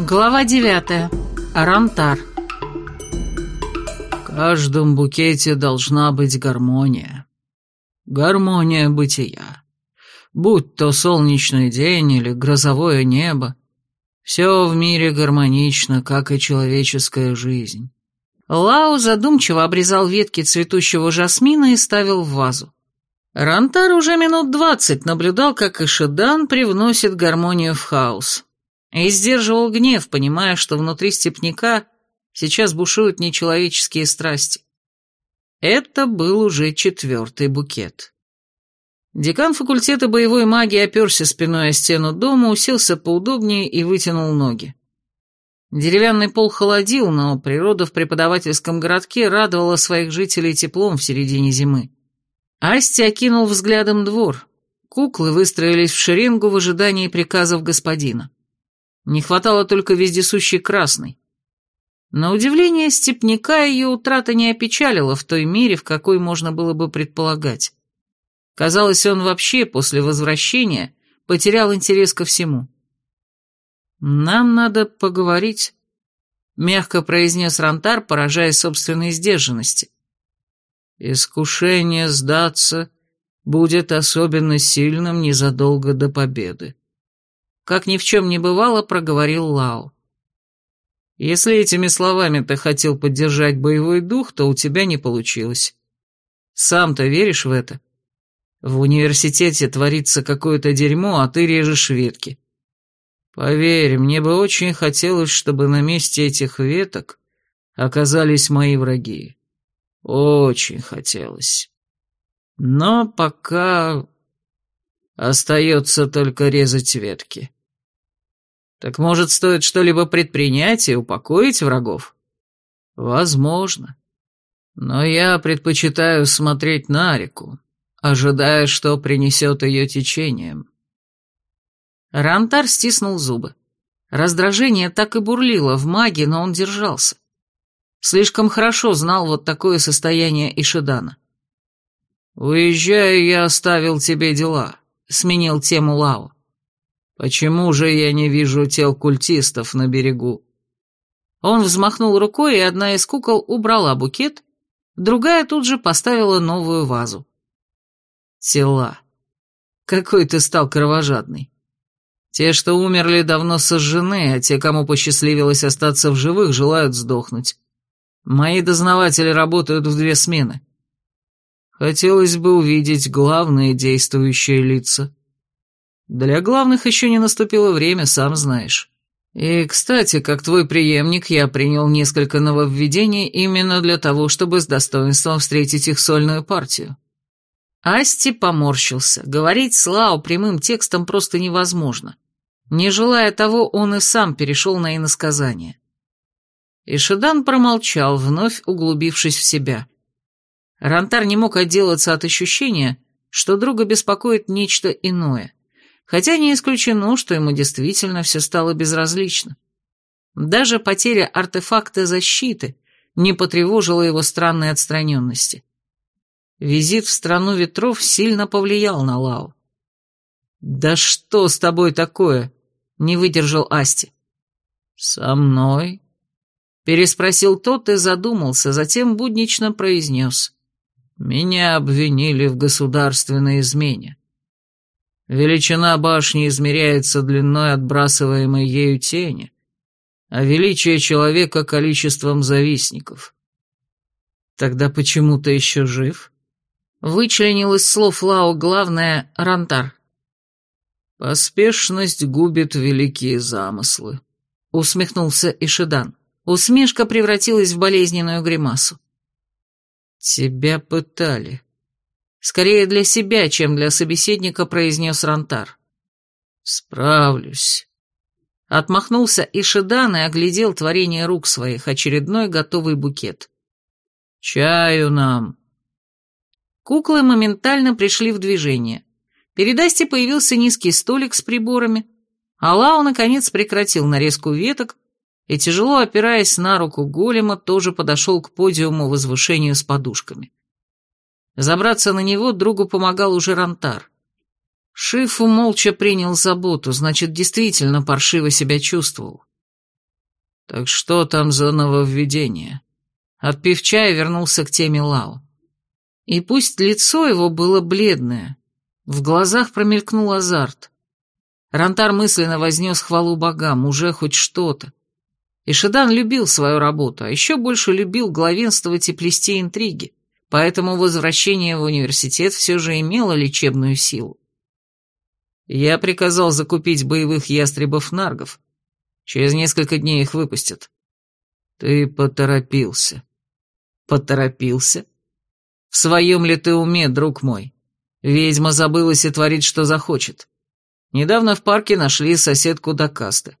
Глава девятая. Рантар. В каждом букете должна быть гармония. Гармония бытия. Будь то солнечный день или грозовое небо, все в мире гармонично, как и человеческая жизнь. Лао задумчиво обрезал ветки цветущего жасмина и ставил в вазу. Рантар уже минут двадцать наблюдал, как Ишидан привносит гармонию в хаос. И сдерживал гнев, понимая, что внутри степняка сейчас бушуют нечеловеческие страсти. Это был уже четвертый букет. Декан факультета боевой магии оперся спиной о стену дома, уселся поудобнее и вытянул ноги. Деревянный пол холодил, но природа в преподавательском городке радовала своих жителей теплом в середине зимы. Асти окинул взглядом двор. Куклы выстроились в шеренгу в ожидании приказов господина. Не хватало только вездесущей красной. На удивление степняка ее утрата не опечалила в той мере, в какой можно было бы предполагать. Казалось, он вообще после возвращения потерял интерес ко всему. «Нам надо поговорить», — мягко произнес Рантар, поражаясь собственной сдержанности. «Искушение сдаться будет особенно сильным незадолго до победы», — как ни в чем не бывало, проговорил Лао. «Если этими словами ты хотел поддержать боевой дух, то у тебя не получилось. Сам-то веришь в это? В университете творится какое-то дерьмо, а ты режешь ветки. Поверь, мне бы очень хотелось, чтобы на месте этих веток оказались мои враги. Очень хотелось. Но пока остается только резать ветки. Так может, стоит что-либо предпринять и упокоить врагов? Возможно. Но я предпочитаю смотреть на реку, ожидая, что принесет ее течением. Рантар стиснул зубы. Раздражение так и бурлило в маге, но он держался. Слишком хорошо знал вот такое состояние Ишидана. «Уезжая, я оставил тебе дела», — сменил тему Лао. «Почему же я не вижу тел культистов на берегу?» Он взмахнул рукой, и одна из кукол убрала букет, другая тут же поставила новую вазу. «Тела. Какой ты стал кровожадный. Те, что умерли, давно сожжены, а те, кому посчастливилось остаться в живых, желают сдохнуть. Мои дознаватели работают в две смены. Хотелось бы увидеть главные действующие лица. Для главных еще не наступило время, сам знаешь. И, кстати, как твой преемник, я принял несколько нововведений именно для того, чтобы с достоинством встретить их сольную партию. Асти поморщился. Говорить с Лао прямым текстом просто невозможно. Не желая того, он и сам перешел на иносказание. Ишидан промолчал, вновь углубившись в себя. Рантар не мог отделаться от ощущения, что друга беспокоит нечто иное, хотя не исключено, что ему действительно все стало безразлично. Даже потеря артефакта защиты не потревожила его странной отстраненности. Визит в страну ветров сильно повлиял на Лао. «Да что с тобой такое?» — не выдержал Асти. «Со мной?» — переспросил тот и задумался, затем буднично произнес. «Меня обвинили в государственной измене. Величина башни измеряется длиной отбрасываемой ею тени, а величие человека — количеством завистников. Тогда почему ты еще жив?» Вычленил из слов Лао главное «Рантар». «Поспешность губит великие замыслы», — усмехнулся Ишидан. Усмешка превратилась в болезненную гримасу. «Тебя пытали». Скорее для себя, чем для собеседника, произнес Рантар. «Справлюсь». Отмахнулся Ишидан и оглядел творение рук своих, очередной готовый букет. «Чаю нам», Куклы моментально пришли в движение. Перед Асти появился низкий столик с приборами, а наконец, прекратил нарезку веток и, тяжело опираясь на руку голема, тоже подошел к подиуму возвышению с подушками. Забраться на него другу помогал уже Рантар. Шифу молча принял заботу, значит, действительно паршиво себя чувствовал. Так что там за нововведение? Отпив чая, вернулся к теме Лао. И пусть лицо его было бледное, в глазах промелькнул азарт. Рантар мысленно вознес хвалу богам, уже хоть что-то. И Шедан любил свою работу, а еще больше любил главенствовать и плести интриги, поэтому возвращение в университет все же имело лечебную силу. Я приказал закупить боевых ястребов-наргов. Через несколько дней их выпустят. Ты поторопился. Поторопился? В своем ли ты уме, друг мой? Ведьма забылась и творит, что захочет. Недавно в парке нашли соседку Дакасты.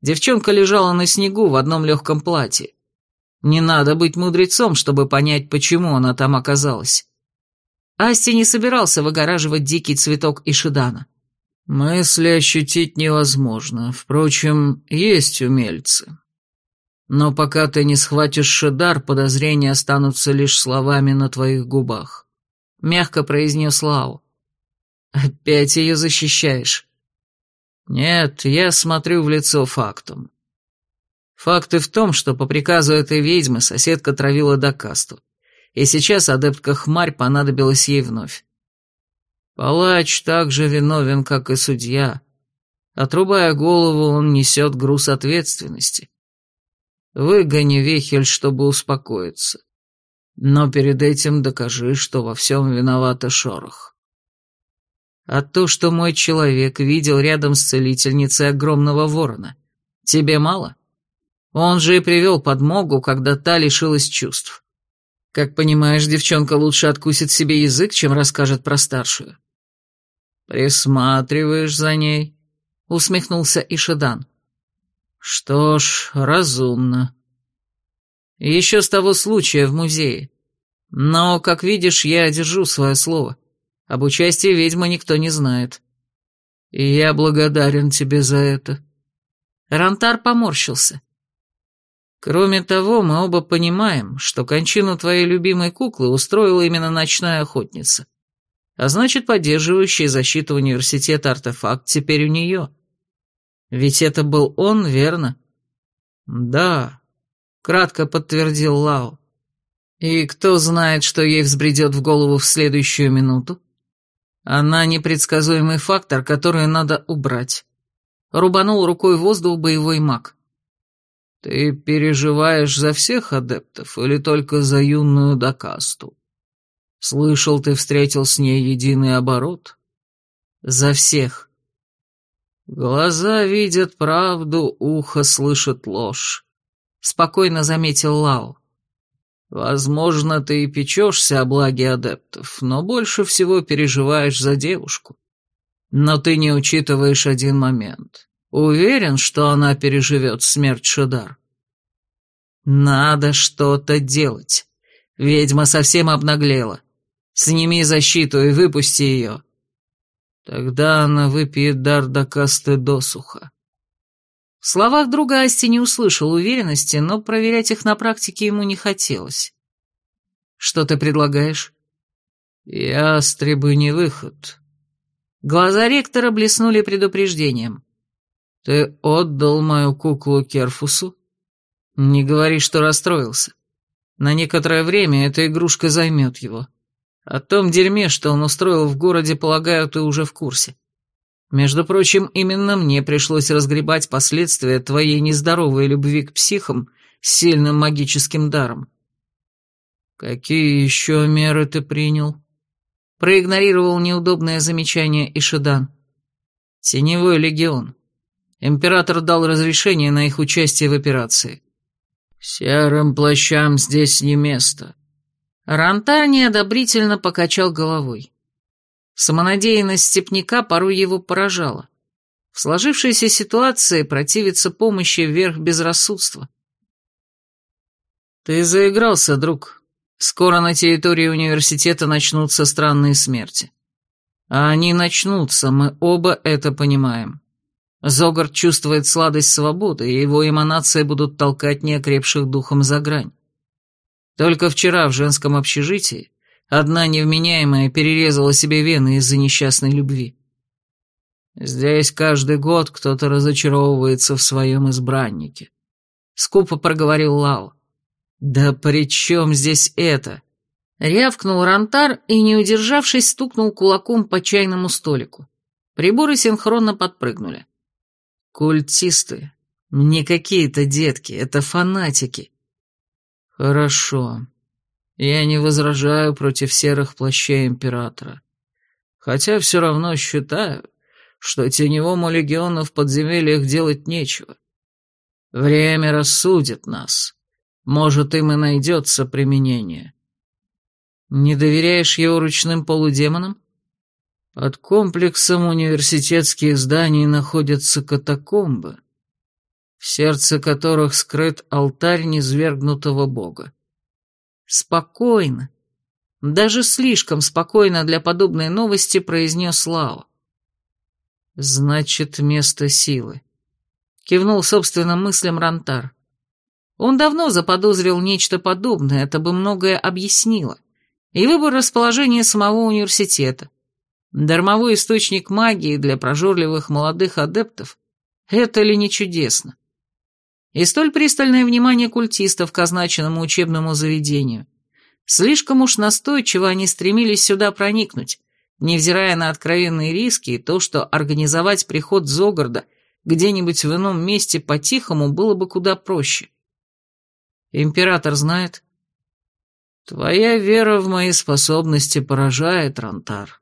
Девчонка лежала на снегу в одном легком платье. Не надо быть мудрецом, чтобы понять, почему она там оказалась. Асти не собирался выгораживать дикий цветок Ишидана. Мысли ощутить невозможно, впрочем, есть умельцы. Но пока ты не схватишь Шедар, подозрения останутся лишь словами на твоих губах. Мягко произнес Лау. Опять ее защищаешь? Нет, я смотрю в лицо фактом. Факты в том, что по приказу этой ведьмы соседка травила Дакасту, и сейчас адептка Хмарь понадобилась ей вновь. Палач так же виновен, как и судья. Отрубая голову, он несет груз ответственности. Выгони Вехель, чтобы успокоиться. Но перед этим докажи, что во всем виновата Шорох. А то, что мой человек видел рядом с целительницей огромного ворона, тебе мало? Он же и привел подмогу, когда та лишилась чувств. Как понимаешь, девчонка лучше откусит себе язык, чем расскажет про старшую. «Присматриваешь за ней?» — усмехнулся Ишидан. «Что ж, разумно. Еще с того случая в музее. Но, как видишь, я держу свое слово. Об участии ведьмы никто не знает. И я благодарен тебе за это». Рантар поморщился. Кроме того, мы оба понимаем, что кончину твоей любимой куклы устроила именно ночная охотница. А значит, поддерживающий защиту университета артефакт теперь у нее. Ведь это был он, верно? Да, кратко подтвердил Лао. И кто знает, что ей взбредет в голову в следующую минуту? Она непредсказуемый фактор, который надо убрать. Рубанул рукой воздух боевой маг. «Ты переживаешь за всех адептов или только за юную Дакасту?» «Слышал, ты встретил с ней единый оборот?» «За всех». «Глаза видят правду, ухо слышит ложь», — спокойно заметил Лао. «Возможно, ты и печешься о благе адептов, но больше всего переживаешь за девушку. Но ты не учитываешь один момент. Уверен, что она переживет смерть Шедар. Надо что-то делать. Ведьма совсем обнаглела. Сними защиту и выпусти ее. Тогда она выпьет дар до касты досуха. В словах друга Асти не услышал уверенности, но проверять их на практике ему не хотелось. Что ты предлагаешь? Ястребы не выход. Глаза ректора блеснули предупреждением. «Ты отдал мою куклу Керфусу?» «Не говори, что расстроился. На некоторое время эта игрушка займет его. О том дерьме, что он устроил в городе, полагаю, ты уже в курсе. Между прочим, именно мне пришлось разгребать последствия твоей нездоровой любви к психам с сильным магическим даром». «Какие еще меры ты принял?» Проигнорировал неудобное замечание Ишидан. «Теневой легион. Император дал разрешение на их участие в операции. «Серым плащам здесь не место». Рантар неодобрительно покачал головой. Самонадеянность степняка порой его поражала. В сложившейся ситуации противиться помощи вверх безрассудства. «Ты заигрался, друг. Скоро на территории университета начнутся странные смерти. А они начнутся, мы оба это понимаем. Зогард чувствует сладость свободы, и его эманации будут толкать неокрепших духом за грань. Только вчера в женском общежитии одна невменяемая перерезала себе вены из-за несчастной любви. Здесь каждый год кто-то разочаровывается в своем избраннике. — скупо проговорил Лао. «Да при чем здесь это?» Рявкнул Рантар и, не удержавшись, стукнул кулаком по чайному столику. Приборы синхронно подпрыгнули. «Культисты. Не какие-то детки, это фанатики». «Хорошо. Я не возражаю против серых плащей Императора. Хотя все равно считаю, что теневому легиону в подземельях делать нечего. Время рассудит нас. Может, им и найдется применение». Не доверяешь его ручным полудемонам? Под комплексом университетских зданий находятся катакомбы, в сердце которых скрыт алтарь низвергнутого бога. Спокойно, даже слишком спокойно для подобной новости произнес Лао. Значит, место силы. Кивнул собственным мыслям Рантар. Он давно заподозрил нечто подобное, это бы многое объяснило и выбор расположения самого университета. Дармовой источник магии для прожорливых молодых адептов – это ли не чудесно? И столь пристальное внимание культистов к означенному учебному заведению. Слишком уж настойчиво они стремились сюда проникнуть, невзирая на откровенные риски и то, что организовать приход Зогарда где-нибудь в ином месте по-тихому было бы куда проще. Император знает, «Твоя вера в мои способности поражает, Рантар», —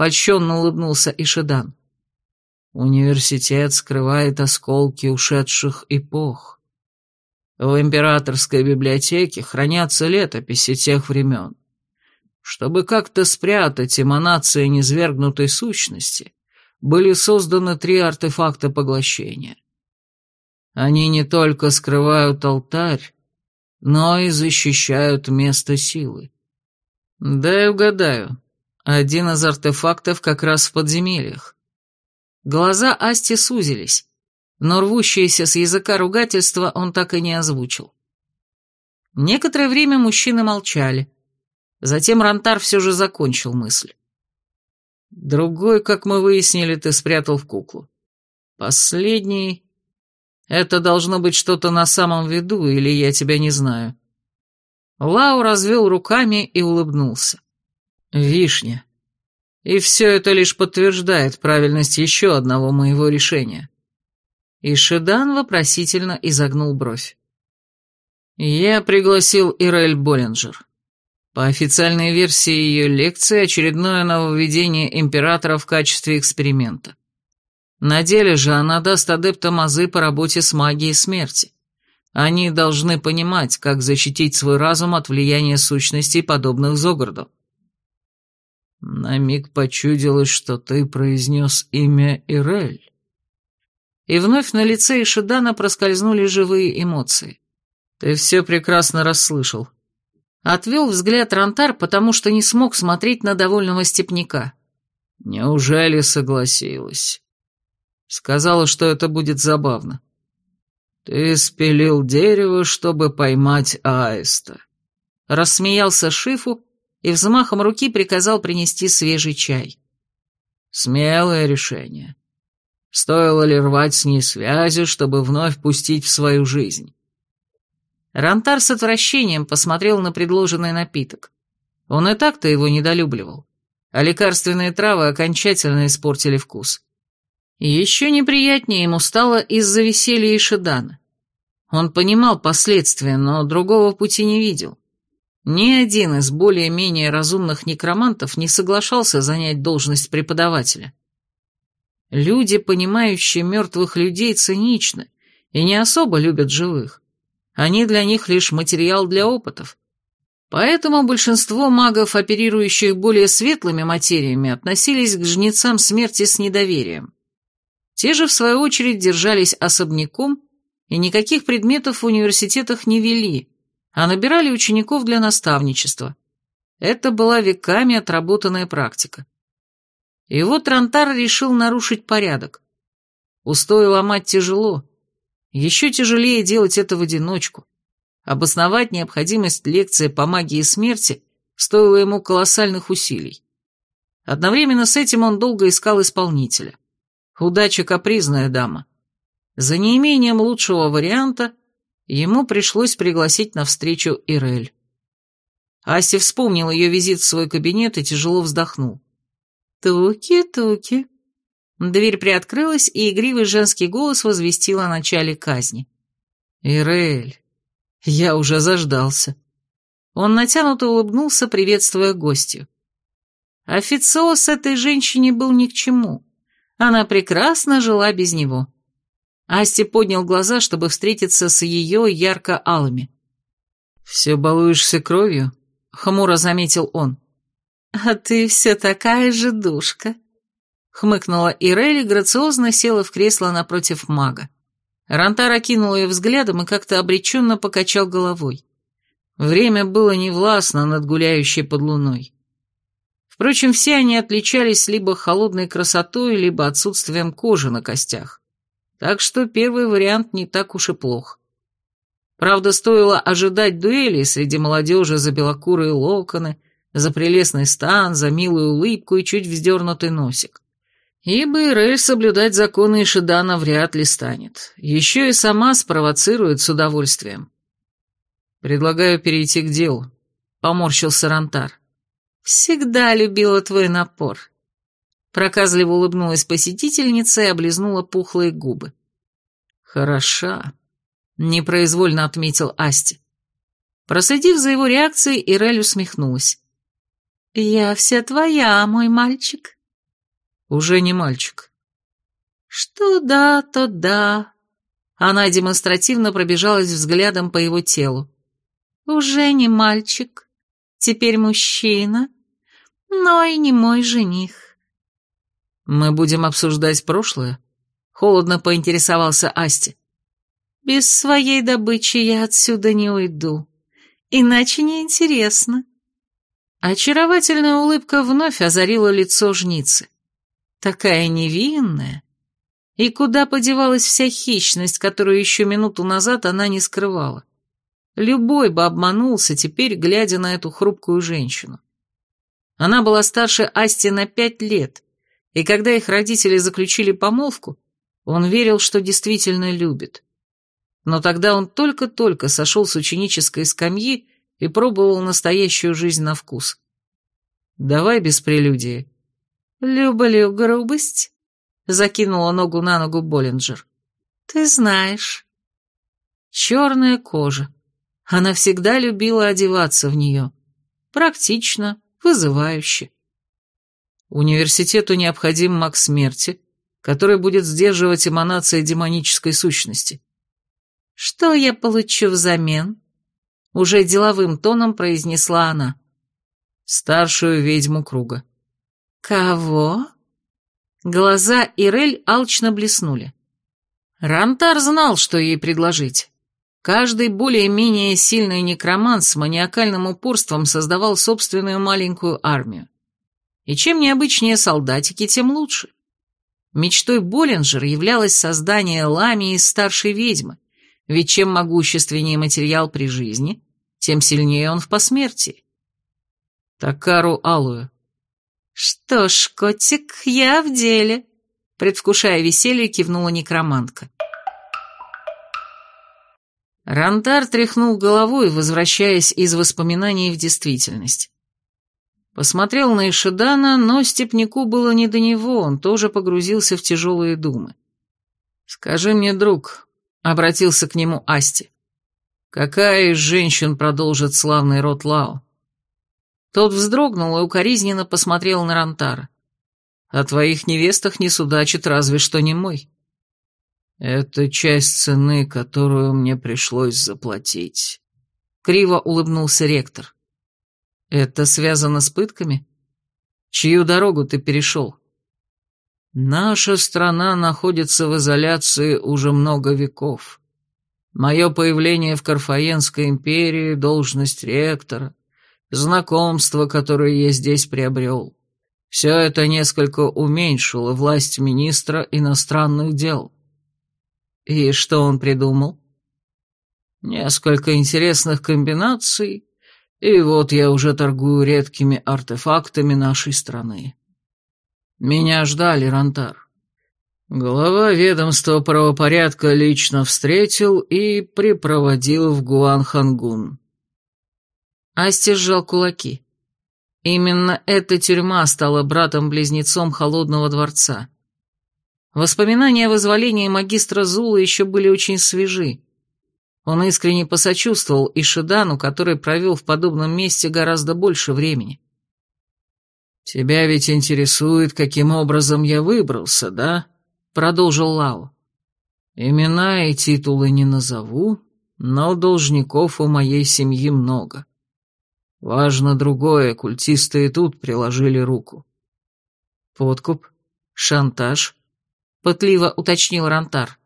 польщенно улыбнулся Ишидан. «Университет скрывает осколки ушедших эпох. В императорской библиотеке хранятся летописи тех времен. Чтобы как-то спрятать эманации низвергнутой сущности, были созданы три артефакта поглощения. Они не только скрывают алтарь, но и защищают место силы. Дай угадаю, один из артефактов как раз в подземельях. Глаза Асти сузились, но рвущееся с языка ругательства он так и не озвучил. Некоторое время мужчины молчали. Затем Рантар все же закончил мысль. Другой, как мы выяснили, ты спрятал в куклу. Последний... Это должно быть что-то на самом виду, или я тебя не знаю». Лау развел руками и улыбнулся. «Вишня. И все это лишь подтверждает правильность еще одного моего решения». И вопросительно изогнул бровь. «Я пригласил Ирель Боллинджер. По официальной версии ее лекции очередное нововведение императора в качестве эксперимента. На деле же она даст адептам азы по работе с магией смерти. Они должны понимать, как защитить свой разум от влияния сущностей, подобных Зогарду. На миг почудилось, что ты произнес имя Ирель. И вновь на лице Ишидана проскользнули живые эмоции. Ты все прекрасно расслышал. Отвел взгляд Рантар, потому что не смог смотреть на довольного степняка. Неужели согласилась? Сказала, что это будет забавно. «Ты спилил дерево, чтобы поймать аиста». Рассмеялся Шифу и взмахом руки приказал принести свежий чай. Смелое решение. Стоило ли рвать с ней связи, чтобы вновь пустить в свою жизнь? Рантар с отвращением посмотрел на предложенный напиток. Он и так-то его недолюбливал, а лекарственные травы окончательно испортили вкус. Еще неприятнее ему стало из-за веселья Ишидана. Он понимал последствия, но другого пути не видел. Ни один из более-менее разумных некромантов не соглашался занять должность преподавателя. Люди, понимающие мертвых людей, циничны и не особо любят живых. Они для них лишь материал для опытов. Поэтому большинство магов, оперирующих более светлыми материями, относились к жнецам смерти с недоверием. Те же, в свою очередь, держались особняком и никаких предметов в университетах не вели, а набирали учеников для наставничества. Это была веками отработанная практика. И вот Рантар решил нарушить порядок. Устои ломать тяжело. Еще тяжелее делать это в одиночку. Обосновать необходимость лекции по магии смерти стоило ему колоссальных усилий. Одновременно с этим он долго искал исполнителя. Удача капризная дама. За неимением лучшего варианта ему пришлось пригласить на встречу Ирель. Асти вспомнил ее визит в свой кабинет и тяжело вздохнул. «Туки-туки». Дверь приоткрылась, и игривый женский голос возвестил о начале казни. «Ирель, я уже заждался». Он натянуто улыбнулся, приветствуя гостью. Официоз этой женщине был ни к чему. Она прекрасно жила без него. Асти поднял глаза, чтобы встретиться с ее ярко-алыми. «Все балуешься кровью?» — хмуро заметил он. «А ты все такая же душка», — хмыкнула Ирели, грациозно села в кресло напротив мага. Рантар окинул ее взглядом и как-то обреченно покачал головой. Время было невластно над гуляющей под луной. Впрочем, все они отличались либо холодной красотой, либо отсутствием кожи на костях. Так что первый вариант не так уж и плох. Правда, стоило ожидать дуэли среди молодежи за белокурые локоны, за прелестный стан, за милую улыбку и чуть вздернутый носик. Ибо Ирель соблюдать законы Ишидана вряд ли станет. Еще и сама спровоцирует с удовольствием. «Предлагаю перейти к делу», — поморщился Рантар. «Всегда любила твой напор». Проказливо улыбнулась посетительница и облизнула пухлые губы. «Хороша», — непроизвольно отметил Асти. Проследив за его реакцией, Ирель усмехнулась. «Я вся твоя, мой мальчик». Уже не мальчик. Что да, то да. Она демонстративно пробежалась взглядом по его телу. Уже не мальчик. Теперь мужчина. Но и не мой жених. Мы будем обсуждать прошлое? Холодно поинтересовался Асти. Без своей добычи я отсюда не уйду. Иначе неинтересно. Очаровательная улыбка вновь озарила лицо жницы. Такая невинная. И куда подевалась вся хищность, которую еще минуту назад она не скрывала? Любой бы обманулся теперь, глядя на эту хрупкую женщину. Она была старше Асти на пять лет, и когда их родители заключили помолвку, он верил, что действительно любит. Но тогда он только-только сошел с ученической скамьи и пробовал настоящую жизнь на вкус. «Давай без прелюдии», «Люблю грубость», — закинула ногу на ногу Боллинджер. «Ты знаешь». Черная кожа. Она всегда любила одеваться в нее. Практично, вызывающе. Университету необходим маг смерти, который будет сдерживать эманации демонической сущности. «Что я получу взамен?» Уже деловым тоном произнесла она. «Старшую ведьму круга». «Кого?» Глаза Ирель алчно блеснули. Рантар знал, что ей предложить. Каждый более-менее сильный некромант с маниакальным упорством создавал собственную маленькую армию. И чем необычнее солдатики, тем лучше. Мечтой Боллинджер являлось создание ламии старшей ведьмы, ведь чем могущественнее материал при жизни, тем сильнее он в посмертии. Такару Алую. «Что ж, котик, я в деле», — предвкушая веселье, кивнула некромантка. Рантар тряхнул головой, возвращаясь из воспоминаний в действительность. Посмотрел на Ишидана, но степняку было не до него, он тоже погрузился в тяжелые думы. «Скажи мне, друг», — обратился к нему Асти, — «какая из женщин продолжит славный род Лао?» Тот вздрогнул и укоризненно посмотрел на Рантара. «О твоих невестах не судачит разве что не мой». «Это часть цены, которую мне пришлось заплатить», — криво улыбнулся ректор. «Это связано с пытками? Чью дорогу ты перешел?» «Наша страна находится в изоляции уже много веков. Мое появление в Карфаенской империи, должность ректора, знакомства, которые я здесь приобрел. Все это несколько уменьшило власть министра иностранных дел. И что он придумал? Несколько интересных комбинаций, и вот я уже торгую редкими артефактами нашей страны. Меня ждали, Рантар. Глава ведомства правопорядка лично встретил и припроводил в Гуанхангун. Асти сжал кулаки. Именно эта тюрьма стала братом-близнецом Холодного дворца. Воспоминания о вызволении магистра Зула еще были очень свежи. Он искренне посочувствовал Ишидану, который провел в подобном месте гораздо больше времени. «Тебя ведь интересует, каким образом я выбрался, да?» — продолжил Лао. «Имена и титулы не назову, но должников у моей семьи много. Важно другое, культисты и тут приложили руку». «Подкуп? Шантаж?» — пытливо уточнил Рантар.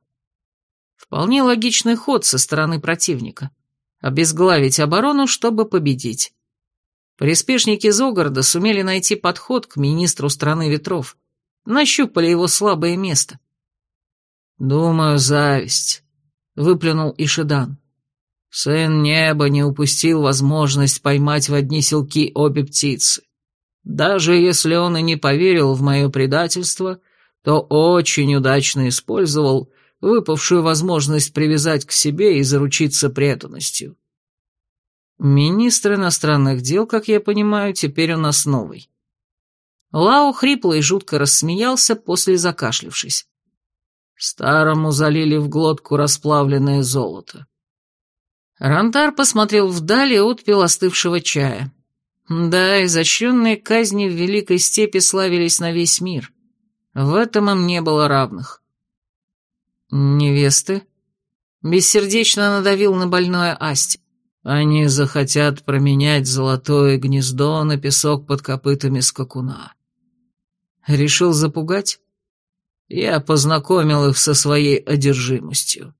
«Вполне логичный ход со стороны противника. Обезглавить оборону, чтобы победить». Приспешники Зогарда сумели найти подход к министру страны ветров, нащупали его слабое место. «Думаю, зависть», — выплюнул Ишидан. «Сын неба не упустил возможность поймать в одни селки обе птицы. Даже если он и не поверил в мое предательство, то очень удачно использовал выпавшую возможность привязать к себе и заручиться преданностью. Министр иностранных дел, как я понимаю, теперь у нас новый. Лао хрипло и жутко рассмеялся, после закашлившись. Старому залили в глотку расплавленное золото. Рантар посмотрел вдали и отпил чая. Да, изощренные казни в Великой Степи славились на весь мир. В этом им не было равных. Невесты? Бессердечно надавил на больное Асти. Они захотят променять золотое гнездо на песок под копытами скакуна. Решил запугать? Я познакомил их со своей одержимостью.